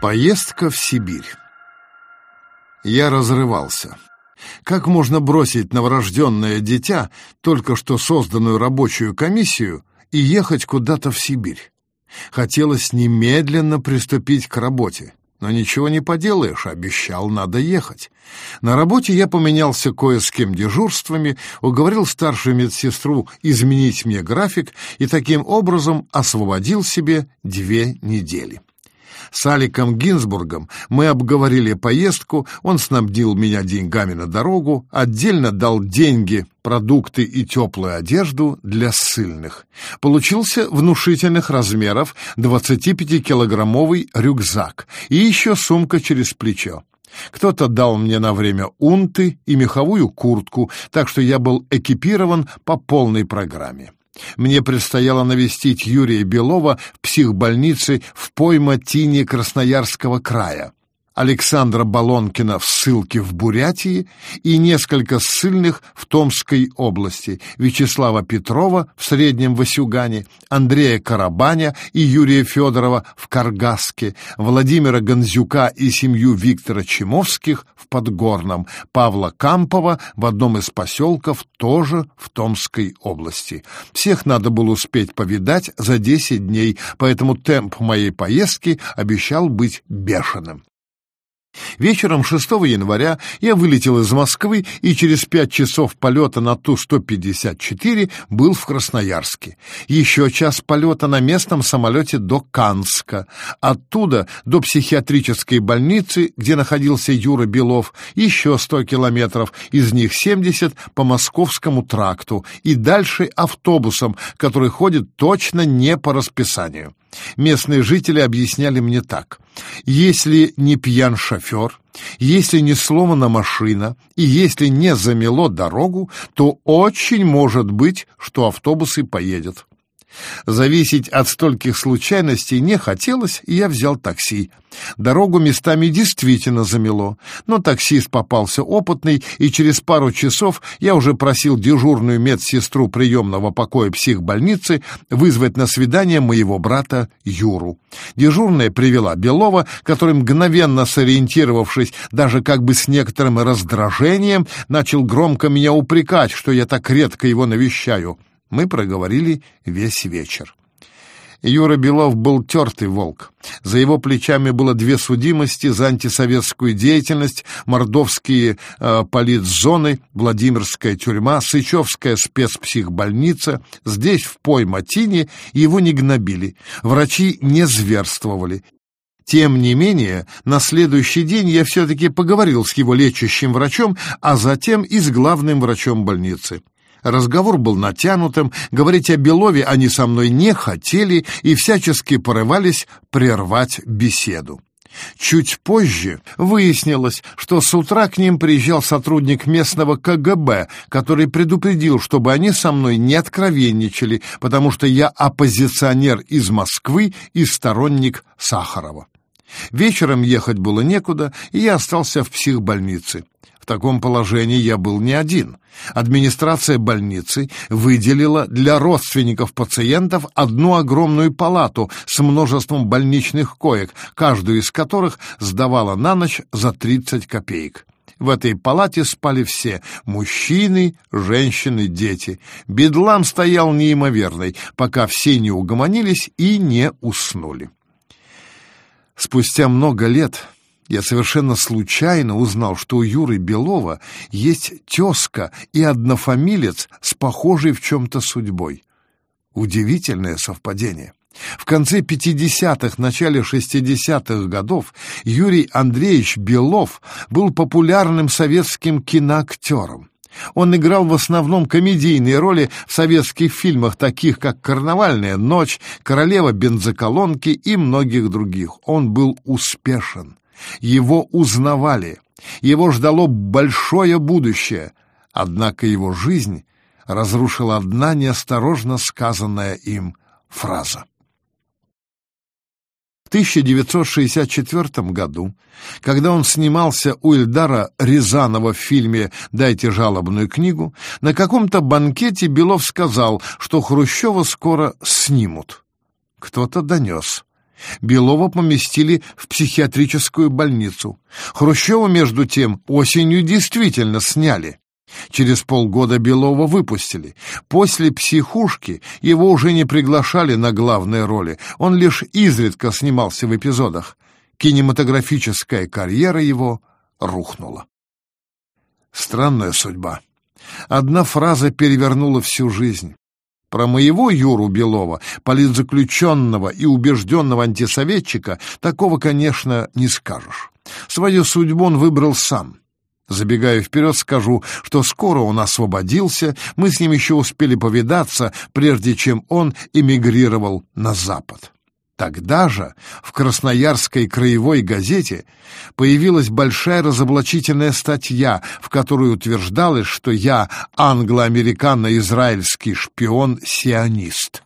Поездка в Сибирь. Я разрывался. Как можно бросить новорожденное дитя, только что созданную рабочую комиссию, и ехать куда-то в Сибирь? Хотелось немедленно приступить к работе. Но ничего не поделаешь, обещал, надо ехать. На работе я поменялся кое с кем дежурствами, уговорил старшую медсестру изменить мне график и таким образом освободил себе две недели. С Аликом Гинзбургом мы обговорили поездку, он снабдил меня деньгами на дорогу, отдельно дал деньги, продукты и теплую одежду для ссыльных. Получился внушительных размеров 25-килограммовый рюкзак и еще сумка через плечо. Кто-то дал мне на время унты и меховую куртку, так что я был экипирован по полной программе. Мне предстояло навестить Юрия Белова в психбольнице в Пойма-Тине Красноярского края. Александра Балонкина в ссылке в Бурятии и несколько ссыльных в Томской области, Вячеслава Петрова в Среднем Васюгане, Андрея Карабаня и Юрия Федорова в Каргаске, Владимира Гонзюка и семью Виктора Чемовских в Подгорном, Павла Кампова в одном из поселков тоже в Томской области. Всех надо было успеть повидать за 10 дней, поэтому темп моей поездки обещал быть бешеным. Вечером 6 января я вылетел из Москвы и через пять часов полета на Ту-154 был в Красноярске. Еще час полета на местном самолете до Канска. Оттуда до психиатрической больницы, где находился Юра Белов, еще 100 километров, из них 70 по Московскому тракту и дальше автобусом, который ходит точно не по расписанию. Местные жители объясняли мне так. Если не пьян шофер, если не сломана машина и если не замело дорогу, то очень может быть, что автобус и поедет. Зависеть от стольких случайностей не хотелось, и я взял такси. Дорогу местами действительно замело, но таксист попался опытный, и через пару часов я уже просил дежурную медсестру приемного покоя психбольницы вызвать на свидание моего брата Юру. Дежурная привела Белова, который, мгновенно сориентировавшись, даже как бы с некоторым раздражением, начал громко меня упрекать, что я так редко его навещаю. Мы проговорили весь вечер. Юра Белов был тертый волк. За его плечами было две судимости за антисоветскую деятельность, мордовские э, политзоны, Владимирская тюрьма, Сычевская спецпсихбольница. Здесь, в Пойматине, его не гнобили, врачи не зверствовали. Тем не менее, на следующий день я все-таки поговорил с его лечащим врачом, а затем и с главным врачом больницы. Разговор был натянутым, говорить о Белове они со мной не хотели и всячески порывались прервать беседу. Чуть позже выяснилось, что с утра к ним приезжал сотрудник местного КГБ, который предупредил, чтобы они со мной не откровенничали, потому что я оппозиционер из Москвы и сторонник Сахарова. Вечером ехать было некуда, и я остался в психбольнице. В таком положении я был не один. Администрация больницы выделила для родственников пациентов одну огромную палату с множеством больничных коек, каждую из которых сдавала на ночь за 30 копеек. В этой палате спали все — мужчины, женщины, дети. Бедлам стоял неимоверный, пока все не угомонились и не уснули. Спустя много лет я совершенно случайно узнал, что у Юры Белова есть тезка и однофамилец с похожей в чем-то судьбой. Удивительное совпадение. В конце 50-х, начале 60-х годов Юрий Андреевич Белов был популярным советским киноактером. Он играл в основном комедийные роли в советских фильмах, таких как «Карнавальная ночь», «Королева бензоколонки» и многих других. Он был успешен. Его узнавали, его ждало большое будущее, однако его жизнь разрушила одна неосторожно сказанная им фраза. В 1964 году, когда он снимался у Ильдара Рязанова в фильме «Дайте жалобную книгу», на каком-то банкете Белов сказал, что Хрущева скоро снимут. Кто-то донес. Белова поместили в психиатрическую больницу. Хрущева, между тем, осенью действительно сняли. Через полгода Белова выпустили. После «Психушки» его уже не приглашали на главные роли, он лишь изредка снимался в эпизодах. Кинематографическая карьера его рухнула. Странная судьба. Одна фраза перевернула всю жизнь. Про моего Юру Белова, политзаключенного и убежденного антисоветчика, такого, конечно, не скажешь. Свою судьбу он выбрал сам. Забегая вперед, скажу, что скоро он освободился, мы с ним еще успели повидаться, прежде чем он эмигрировал на Запад. Тогда же в Красноярской краевой газете появилась большая разоблачительная статья, в которой утверждалось, что я англо-американо-израильский шпион-сионист.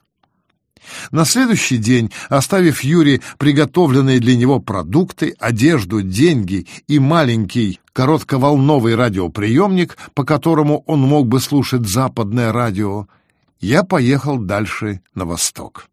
На следующий день, оставив Юре приготовленные для него продукты, одежду, деньги и маленький коротковолновый радиоприемник, по которому он мог бы слушать западное радио, я поехал дальше на восток.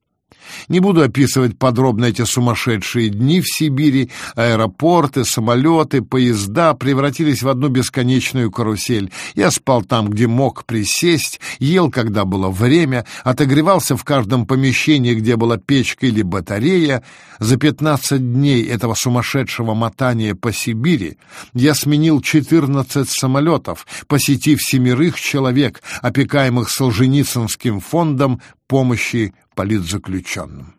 Не буду описывать подробно эти сумасшедшие дни в Сибири. Аэропорты, самолеты, поезда превратились в одну бесконечную карусель. Я спал там, где мог присесть, ел, когда было время, отогревался в каждом помещении, где была печка или батарея. За пятнадцать дней этого сумасшедшего мотания по Сибири я сменил четырнадцать самолетов, посетив семерых человек, опекаемых Солженицынским фондом помощи политзаключенным.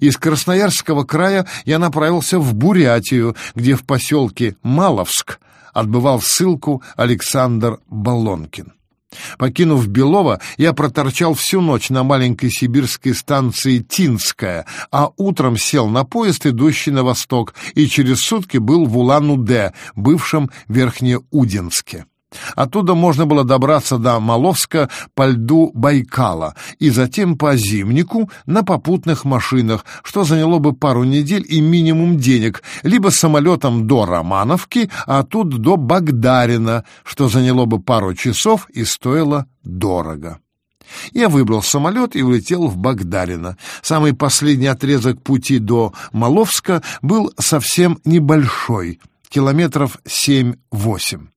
Из Красноярского края я направился в Бурятию, где в поселке Маловск отбывал ссылку Александр Балонкин. Покинув Белова, я проторчал всю ночь на маленькой сибирской станции Тинская, а утром сел на поезд, идущий на восток, и через сутки был в Улан-Удэ, бывшем Верхнеудинске. Оттуда можно было добраться до Маловска по льду Байкала и затем по Зимнику на попутных машинах, что заняло бы пару недель и минимум денег, либо самолетом до Романовки, а оттуда до Багдарина, что заняло бы пару часов и стоило дорого. Я выбрал самолет и улетел в Багдарино. Самый последний отрезок пути до Маловска был совсем небольшой, километров семь-восемь.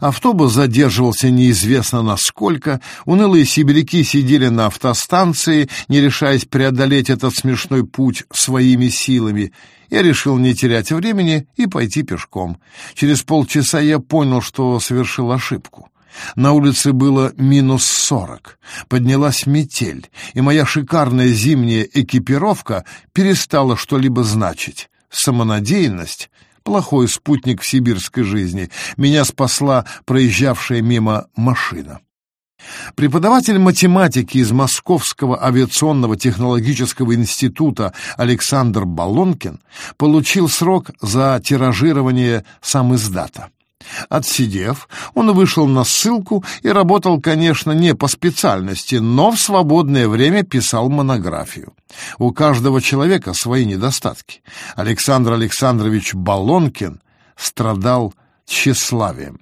Автобус задерживался неизвестно насколько, унылые сибиряки сидели на автостанции, не решаясь преодолеть этот смешной путь своими силами. Я решил не терять времени и пойти пешком. Через полчаса я понял, что совершил ошибку. На улице было минус сорок, поднялась метель, и моя шикарная зимняя экипировка перестала что-либо значить. Самонадеянность плохой спутник в сибирской жизни. Меня спасла проезжавшая мимо машина. Преподаватель математики из Московского авиационного технологического института Александр Балонкин получил срок за тиражирование сам издата. Отсидев, он вышел на ссылку и работал, конечно, не по специальности, но в свободное время писал монографию. У каждого человека свои недостатки. Александр Александрович Балонкин страдал тщеславием.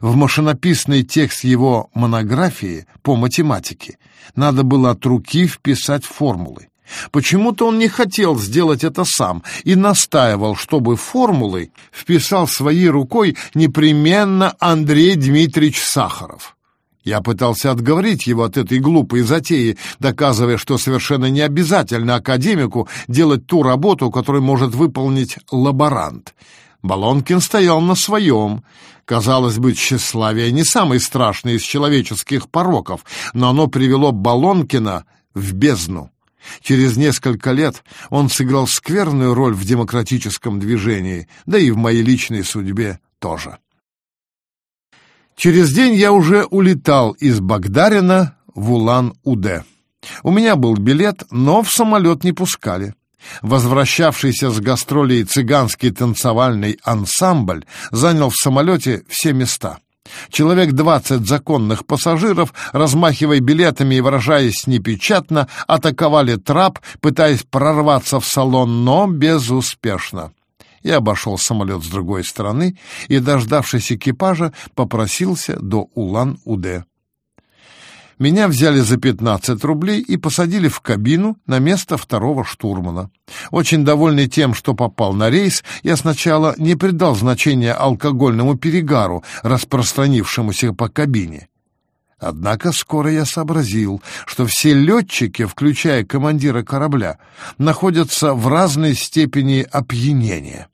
В машинописный текст его монографии по математике надо было от руки вписать формулы. Почему-то он не хотел сделать это сам и настаивал, чтобы формулы вписал своей рукой непременно Андрей Дмитриевич Сахаров. Я пытался отговорить его от этой глупой затеи, доказывая, что совершенно не обязательно академику делать ту работу, которую может выполнить лаборант. Балонкин стоял на своем. Казалось бы, тщеславие не самый страшный из человеческих пороков, но оно привело Балонкина в бездну. Через несколько лет он сыграл скверную роль в демократическом движении, да и в моей личной судьбе тоже. Через день я уже улетал из Багдарина в Улан-Удэ. У меня был билет, но в самолет не пускали. Возвращавшийся с гастролей цыганский танцевальный ансамбль занял в самолете все места. Человек двадцать законных пассажиров, размахивая билетами и выражаясь непечатно, атаковали трап, пытаясь прорваться в салон, но безуспешно. Я обошел самолет с другой стороны и, дождавшись экипажа, попросился до Улан-Удэ. Меня взяли за 15 рублей и посадили в кабину на место второго штурмана. Очень довольный тем, что попал на рейс, я сначала не придал значения алкогольному перегару, распространившемуся по кабине. Однако скоро я сообразил, что все летчики, включая командира корабля, находятся в разной степени опьянения.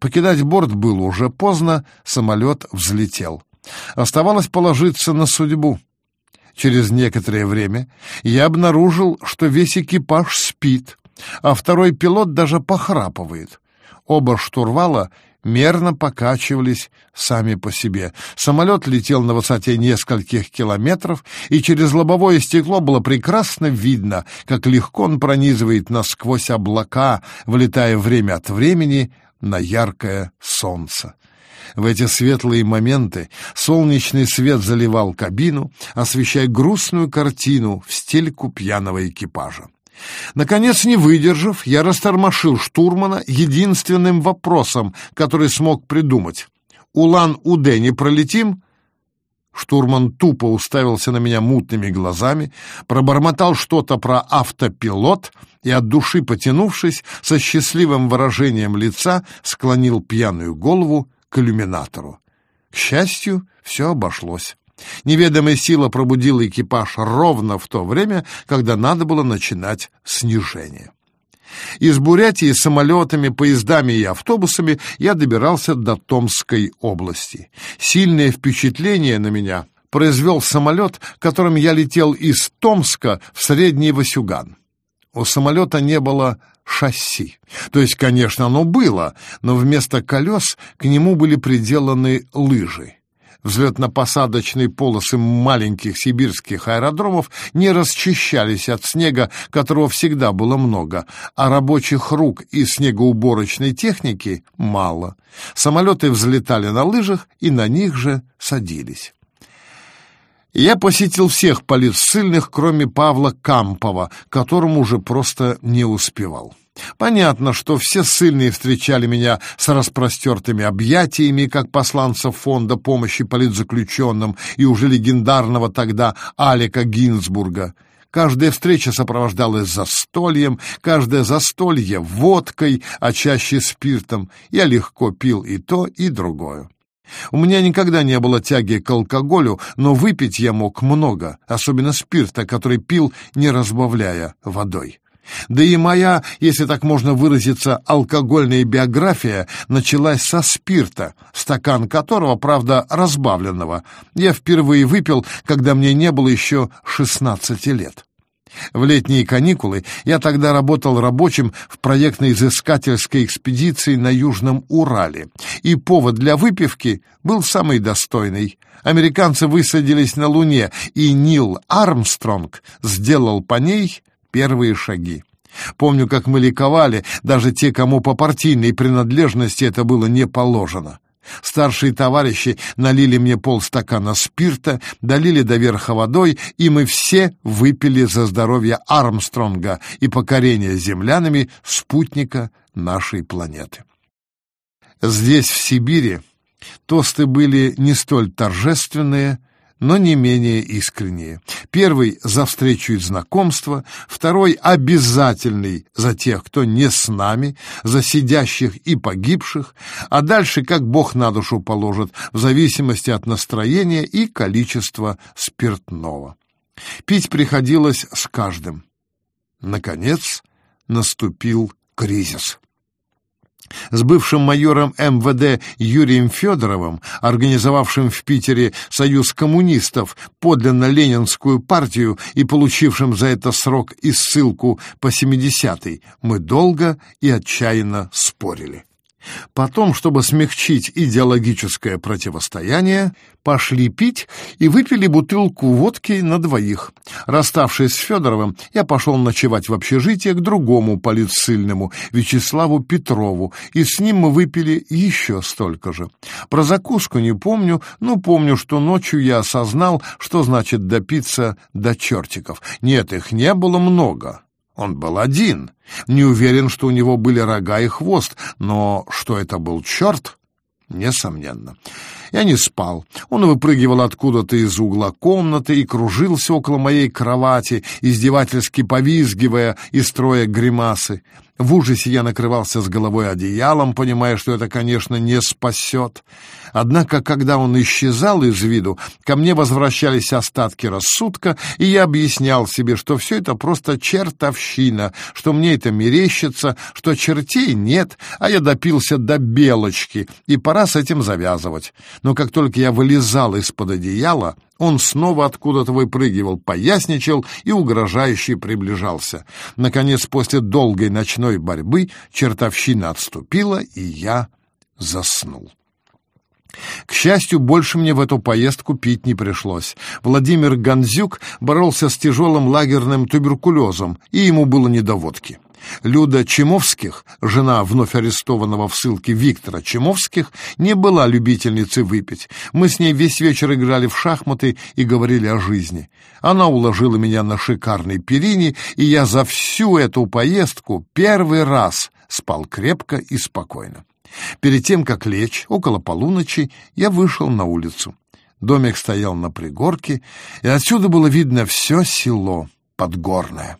Покидать борт было уже поздно, самолет взлетел. Оставалось положиться на судьбу. Через некоторое время я обнаружил, что весь экипаж спит, а второй пилот даже похрапывает. Оба штурвала мерно покачивались сами по себе. Самолет летел на высоте нескольких километров, и через лобовое стекло было прекрасно видно, как легко он пронизывает насквозь облака, влетая время от времени на яркое солнце. В эти светлые моменты солнечный свет заливал кабину, освещая грустную картину в стельку пьяного экипажа. Наконец, не выдержав, я растормошил штурмана единственным вопросом, который смог придумать. «Улан-Удэ не пролетим?» Штурман тупо уставился на меня мутными глазами, пробормотал что-то про автопилот и, от души потянувшись, со счастливым выражением лица склонил пьяную голову к иллюминатору. К счастью, все обошлось. Неведомая сила пробудила экипаж ровно в то время, когда надо было начинать снижение. Из Бурятии самолетами, поездами и автобусами я добирался до Томской области. Сильное впечатление на меня произвел самолет, которым я летел из Томска в Средний Васюган. У самолета не было шасси. То есть, конечно, оно было, но вместо колес к нему были приделаны лыжи. Взлетно-посадочные полосы маленьких сибирских аэродромов не расчищались от снега, которого всегда было много, а рабочих рук и снегоуборочной техники мало. Самолеты взлетали на лыжах и на них же садились. Я посетил всех полицильных, кроме Павла Кампова, которому уже просто не успевал. Понятно, что все ссыльные встречали меня с распростертыми объятиями, как посланцев фонда помощи политзаключенным и уже легендарного тогда Алика Гинзбурга. Каждая встреча сопровождалась застольем, каждое застолье — водкой, а чаще спиртом. Я легко пил и то, и другое. У меня никогда не было тяги к алкоголю, но выпить я мог много, особенно спирта, который пил, не разбавляя водой. Да и моя, если так можно выразиться, алкогольная биография началась со спирта, стакан которого, правда, разбавленного, я впервые выпил, когда мне не было еще 16 лет. В летние каникулы я тогда работал рабочим в проектно-изыскательской экспедиции на Южном Урале, и повод для выпивки был самый достойный. Американцы высадились на Луне, и Нил Армстронг сделал по ней первые шаги. Помню, как мы ликовали, даже те, кому по партийной принадлежности это было не положено. Старшие товарищи налили мне полстакана спирта, долили до верха водой, и мы все выпили за здоровье Армстронга и покорение землянами спутника нашей планеты. Здесь, в Сибири, тосты были не столь торжественные, но не менее искренние. Первый — за встречу и знакомство, второй — обязательный за тех, кто не с нами, за сидящих и погибших, а дальше как Бог на душу положит, в зависимости от настроения и количества спиртного. Пить приходилось с каждым. Наконец наступил кризис. С бывшим майором МВД Юрием Федоровым, организовавшим в Питере Союз коммунистов, подлинно ленинскую партию и получившим за это срок и ссылку по 70-й, мы долго и отчаянно спорили. Потом, чтобы смягчить идеологическое противостояние, пошли пить и выпили бутылку водки на двоих. Расставшись с Федоровым, я пошел ночевать в общежитие к другому полицильному, Вячеславу Петрову, и с ним мы выпили еще столько же. Про закуску не помню, но помню, что ночью я осознал, что значит допиться до чертиков. Нет, их не было много. Он был один. Не уверен, что у него были рога и хвост, но что это был черт, несомненно. Я не спал. Он выпрыгивал откуда-то из угла комнаты и кружился около моей кровати, издевательски повизгивая и строя гримасы. В ужасе я накрывался с головой одеялом, понимая, что это, конечно, не спасет. Однако, когда он исчезал из виду, ко мне возвращались остатки рассудка, и я объяснял себе, что все это просто чертовщина, что мне это мерещится, что чертей нет, а я допился до белочки, и пора с этим завязывать. Но как только я вылезал из-под одеяла, он снова откуда-то выпрыгивал, поясничал и угрожающе приближался. Наконец, после долгой ночной борьбы, чертовщина отступила, и я заснул. К счастью, больше мне в эту поездку пить не пришлось. Владимир Гонзюк боролся с тяжелым лагерным туберкулезом, и ему было не до водки. Люда Чемовских, жена вновь арестованного в ссылке Виктора Чемовских, не была любительницей выпить. Мы с ней весь вечер играли в шахматы и говорили о жизни. Она уложила меня на шикарной перине, и я за всю эту поездку первый раз спал крепко и спокойно. Перед тем, как лечь, около полуночи, я вышел на улицу. Домик стоял на пригорке, и отсюда было видно все село подгорное.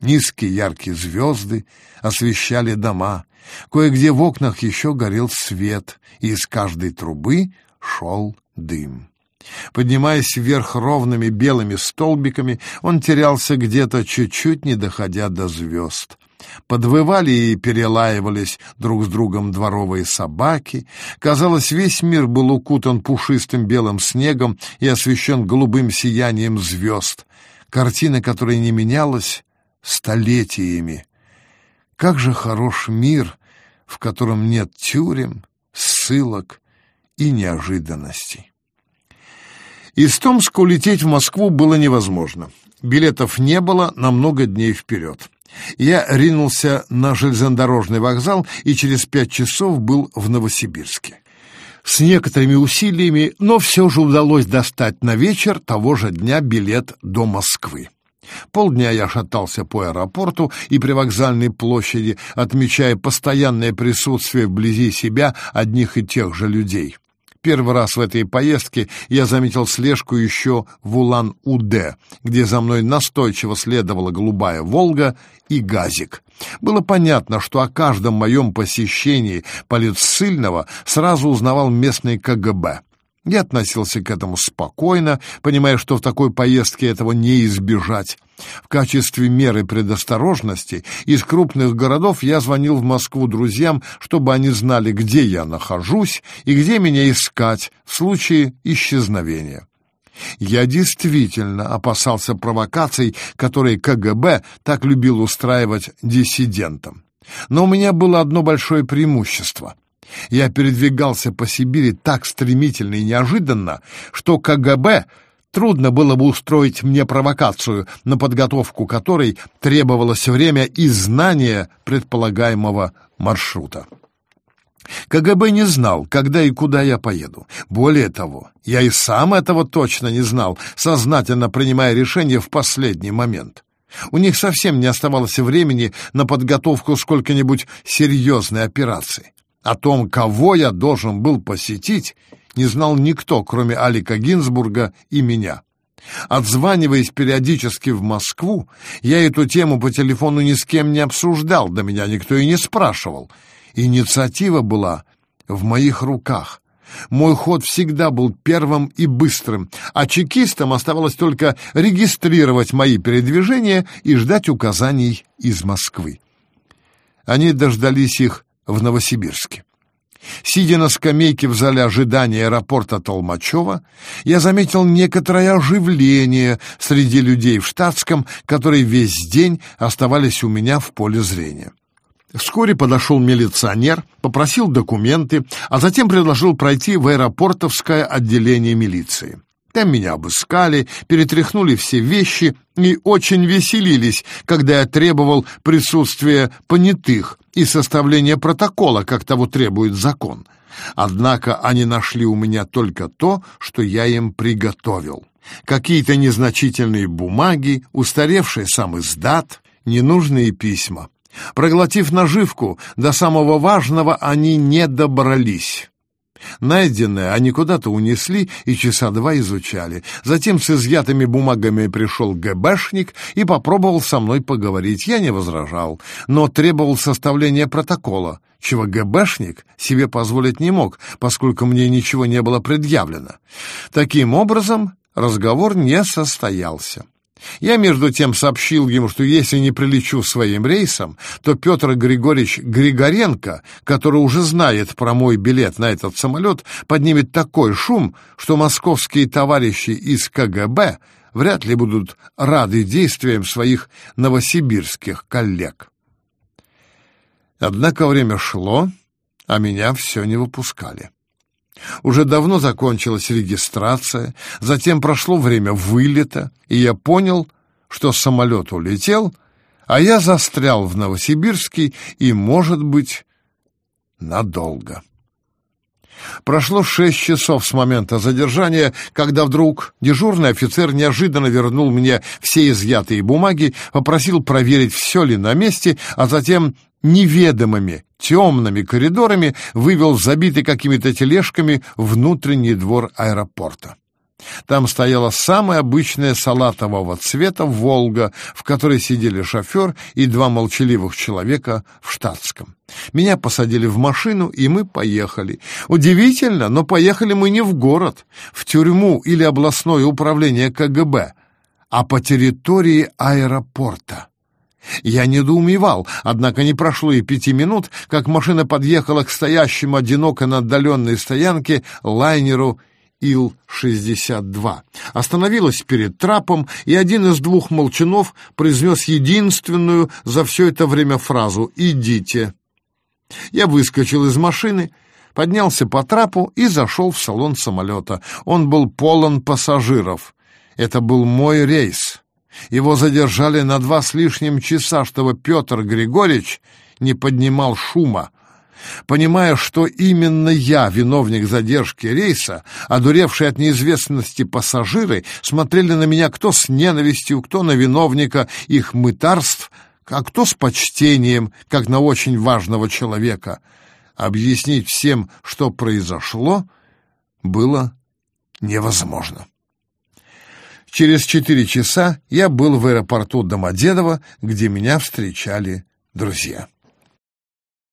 Низкие яркие звезды освещали дома, кое-где в окнах еще горел свет, и из каждой трубы шел дым. Поднимаясь вверх ровными белыми столбиками, он терялся где-то чуть-чуть, не доходя до звезд. Подвывали и перелаивались друг с другом дворовые собаки. Казалось, весь мир был укутан пушистым белым снегом и освещен голубым сиянием звезд. Картина, которая не менялась, столетиями. Как же хорош мир, в котором нет тюрем, ссылок и неожиданностей. Из Томска улететь в Москву было невозможно. Билетов не было на много дней вперед. Я ринулся на железнодорожный вокзал и через пять часов был в Новосибирске. С некоторыми усилиями, но все же удалось достать на вечер того же дня билет до Москвы. Полдня я шатался по аэропорту и при вокзальной площади, отмечая постоянное присутствие вблизи себя одних и тех же людей. Первый раз в этой поездке я заметил слежку еще в Улан-Удэ, где за мной настойчиво следовала голубая «Волга» и «Газик». Было понятно, что о каждом моем посещении политсыльного сразу узнавал местный КГБ. Я относился к этому спокойно, понимая, что в такой поездке этого не избежать. В качестве меры предосторожности из крупных городов я звонил в Москву друзьям, чтобы они знали, где я нахожусь и где меня искать в случае исчезновения. Я действительно опасался провокаций, которые КГБ так любил устраивать диссидентам. Но у меня было одно большое преимущество — я передвигался по Сибири так стремительно и неожиданно, что КГБ трудно было бы устроить мне провокацию, на подготовку которой требовалось время и знание предполагаемого маршрута. КГБ не знал, когда и куда я поеду. Более того, я и сам этого точно не знал, сознательно принимая решение в последний момент. У них совсем не оставалось времени на подготовку сколько-нибудь серьезной операции. О том, кого я должен был посетить, не знал никто, кроме Алика Гинзбурга и меня. Отзваниваясь периодически в Москву, я эту тему по телефону ни с кем не обсуждал, да меня никто и не спрашивал. Инициатива была в моих руках. Мой ход всегда был первым и быстрым, а чекистам оставалось только регистрировать мои передвижения и ждать указаний из Москвы. Они дождались их в Новосибирске. Сидя на скамейке в зале ожидания аэропорта Толмачева, я заметил некоторое оживление среди людей в штатском, которые весь день оставались у меня в поле зрения. Вскоре подошел милиционер, попросил документы, а затем предложил пройти в аэропортовское отделение милиции. Там меня обыскали, перетряхнули все вещи и очень веселились, когда я требовал присутствия понятых и составления протокола, как того требует закон. Однако они нашли у меня только то, что я им приготовил. Какие-то незначительные бумаги, устаревший сам издат, ненужные письма. Проглотив наживку, до самого важного они не добрались. Найденное они куда-то унесли и часа два изучали. Затем с изъятыми бумагами пришел ГБшник и попробовал со мной поговорить. Я не возражал, но требовал составления протокола, чего ГБшник себе позволить не мог, поскольку мне ничего не было предъявлено. Таким образом, разговор не состоялся. Я, между тем, сообщил ему, что если не прилечу своим рейсом, то Петр Григорьевич Григоренко, который уже знает про мой билет на этот самолет, поднимет такой шум, что московские товарищи из КГБ вряд ли будут рады действиям своих новосибирских коллег. Однако время шло, а меня все не выпускали. Уже давно закончилась регистрация, затем прошло время вылета, и я понял, что самолет улетел, а я застрял в Новосибирске и, может быть, надолго. Прошло шесть часов с момента задержания, когда вдруг дежурный офицер неожиданно вернул мне все изъятые бумаги, попросил проверить, все ли на месте, а затем неведомыми темными коридорами вывел забитый какими-то тележками внутренний двор аэропорта. Там стояла самая обычная салатового цвета «Волга», в которой сидели шофер и два молчаливых человека в штатском. Меня посадили в машину, и мы поехали. Удивительно, но поехали мы не в город, в тюрьму или областное управление КГБ, а по территории аэропорта. Я недоумевал, однако не прошло и пяти минут, как машина подъехала к стоящему одиноко на отдаленной стоянке лайнеру Ил-62. Остановилась перед трапом, и один из двух молчанов произнес единственную за все это время фразу «Идите». Я выскочил из машины, поднялся по трапу и зашел в салон самолета. Он был полон пассажиров. Это был мой рейс. Его задержали на два с лишним часа, чтобы Петр Григорьевич не поднимал шума. Понимая, что именно я виновник задержки рейса, одуревшие от неизвестности пассажиры смотрели на меня кто с ненавистью, кто на виновника их мытарств, а кто с почтением, как на очень важного человека. Объяснить всем, что произошло, было невозможно. Через четыре часа я был в аэропорту Домодедово, где меня встречали друзья.